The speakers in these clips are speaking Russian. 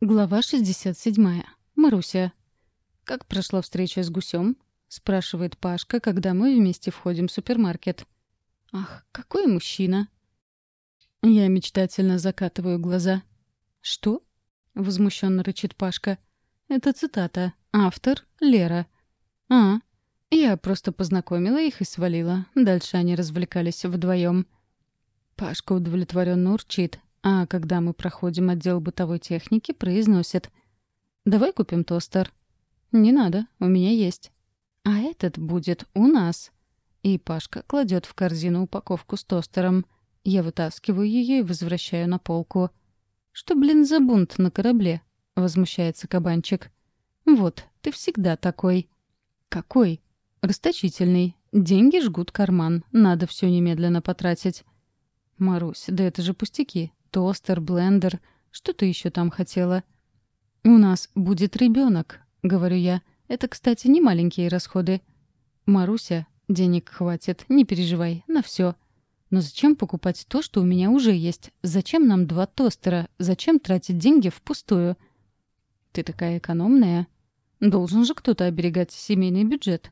Глава 67. Маруся. «Как прошла встреча с гусем?» — спрашивает Пашка, когда мы вместе входим в супермаркет. «Ах, какой мужчина!» Я мечтательно закатываю глаза. «Что?» — возмущенно рычит Пашка. «Это цитата. Автор — Лера». «А, я просто познакомила их и свалила. Дальше они развлекались вдвоем. Пашка удовлетворенно урчит, а когда мы проходим отдел бытовой техники, произносит «Давай купим тостер». «Не надо, у меня есть». «А этот будет у нас». И Пашка кладет в корзину упаковку с тостером. Я вытаскиваю ее и возвращаю на полку. «Что, блин, за бунт на корабле?» — возмущается кабанчик. «Вот, ты всегда такой». «Какой?» «Расточительный. Деньги жгут карман. Надо все немедленно потратить». «Марусь, да это же пустяки. тостер, блендер. Что ты еще там хотела?» «У нас будет ребенок», — говорю я. «Это, кстати, не маленькие расходы». «Маруся, денег хватит, не переживай, на все. Но зачем покупать то, что у меня уже есть? Зачем нам два тостера? Зачем тратить деньги впустую?» «Ты такая экономная. Должен же кто-то оберегать семейный бюджет».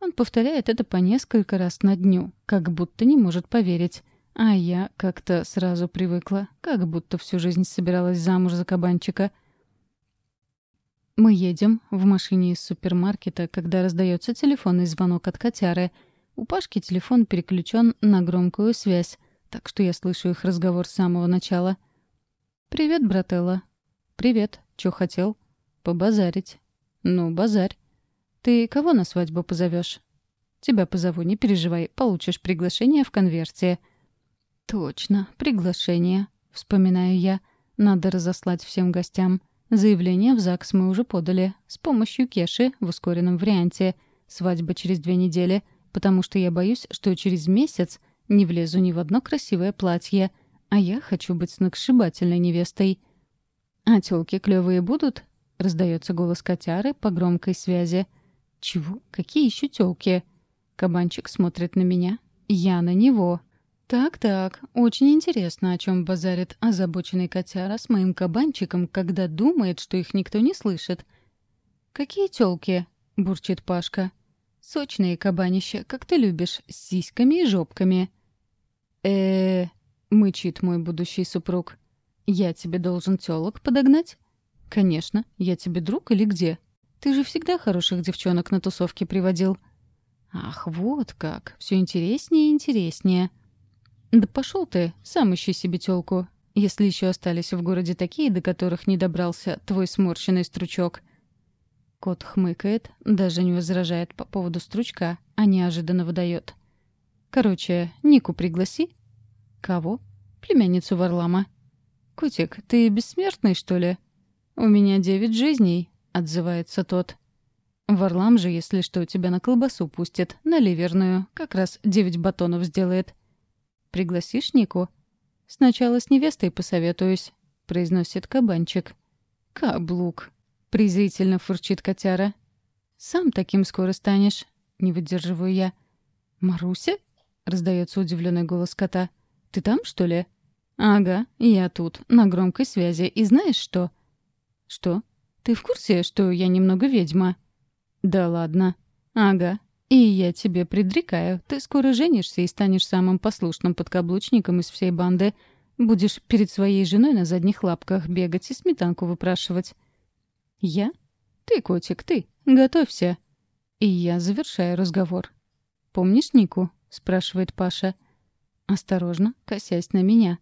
Он повторяет это по несколько раз на дню, как будто не может поверить. А я как-то сразу привыкла, как будто всю жизнь собиралась замуж за кабанчика. Мы едем в машине из супермаркета, когда раздается телефонный звонок от котяры. У Пашки телефон переключен на громкую связь, так что я слышу их разговор с самого начала. «Привет, брателла». «Привет. Чё хотел?» «Побазарить». «Ну, базарь». «Ты кого на свадьбу позовешь?» «Тебя позову, не переживай, получишь приглашение в конверте. «Точно, приглашение», — вспоминаю я. «Надо разослать всем гостям. Заявление в ЗАГС мы уже подали. С помощью Кеши в ускоренном варианте. Свадьба через две недели, потому что я боюсь, что через месяц не влезу ни в одно красивое платье, а я хочу быть сногсшибательной невестой». «А тёлки клёвые будут?» — раздается голос котяры по громкой связи. Чего? Какие еще тёлки? Кабанчик смотрит на меня. Я на него. Так-так, очень интересно, о чем базарит озабоченный котяра с моим кабанчиком, когда думает, что их никто не слышит. Какие тёлки? Бурчит Пашка. Сочные кабанища, как ты любишь, с сиськами и жопками. э э мычит мой будущий супруг. Я тебе должен тёлок подогнать? Конечно, я тебе друг или где? Ты же всегда хороших девчонок на тусовке приводил. Ах, вот как. Все интереснее и интереснее. Да пошел ты, сам ищи себе тёлку. Если еще остались в городе такие, до которых не добрался твой сморщенный стручок. Кот хмыкает, даже не возражает по поводу стручка, а неожиданно выдает. Короче, Нику пригласи. Кого? Племянницу Варлама. Котик, ты отзывается тот. Варлам же, если что, тебя на колбасу пустит, на ливерную, как раз девять батонов сделает. Пригласишь Нику? Сначала с невестой посоветуюсь, произносит кабанчик. Каблук, презрительно фурчит котяра. Сам таким скоро станешь, не выдерживаю я. Маруся? раздается удивленный голос кота. Ты там, что ли? Ага, я тут, на громкой связи. И знаешь что? Что? Ты в курсе, что я немного ведьма?» «Да ладно». «Ага. И я тебе предрекаю, ты скоро женишься и станешь самым послушным подкаблучником из всей банды. Будешь перед своей женой на задних лапках бегать и сметанку выпрашивать». «Я?» «Ты, котик, ты. Готовься». И я завершаю разговор. «Помнишь Нику?» — спрашивает Паша. Осторожно, косясь на меня.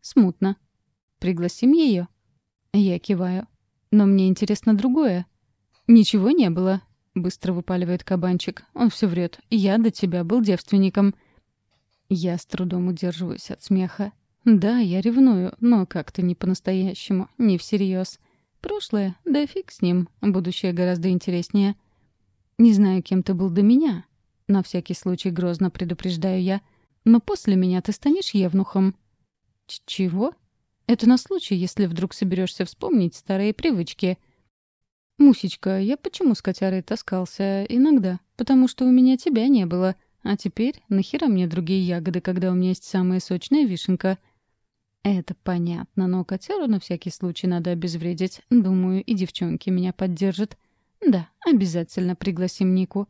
«Смутно. Пригласим ее?» Я киваю но мне интересно другое. Ничего не было, быстро выпаливает кабанчик. Он все врет. Я до тебя был девственником. Я с трудом удерживаюсь от смеха. Да, я ревную, но как-то не по-настоящему, не всерьез. Прошлое, да фиг с ним, будущее гораздо интереснее. Не знаю, кем ты был до меня. На всякий случай грозно предупреждаю я. Но после меня ты станешь евнухом. Ч Чего? Это на случай, если вдруг соберешься вспомнить старые привычки. Мусечка, я почему с котярой таскался иногда? Потому что у меня тебя не было. А теперь нахера мне другие ягоды, когда у меня есть самая сочная вишенка? Это понятно, но котяру на всякий случай надо обезвредить. Думаю, и девчонки меня поддержат. Да, обязательно пригласим Нику.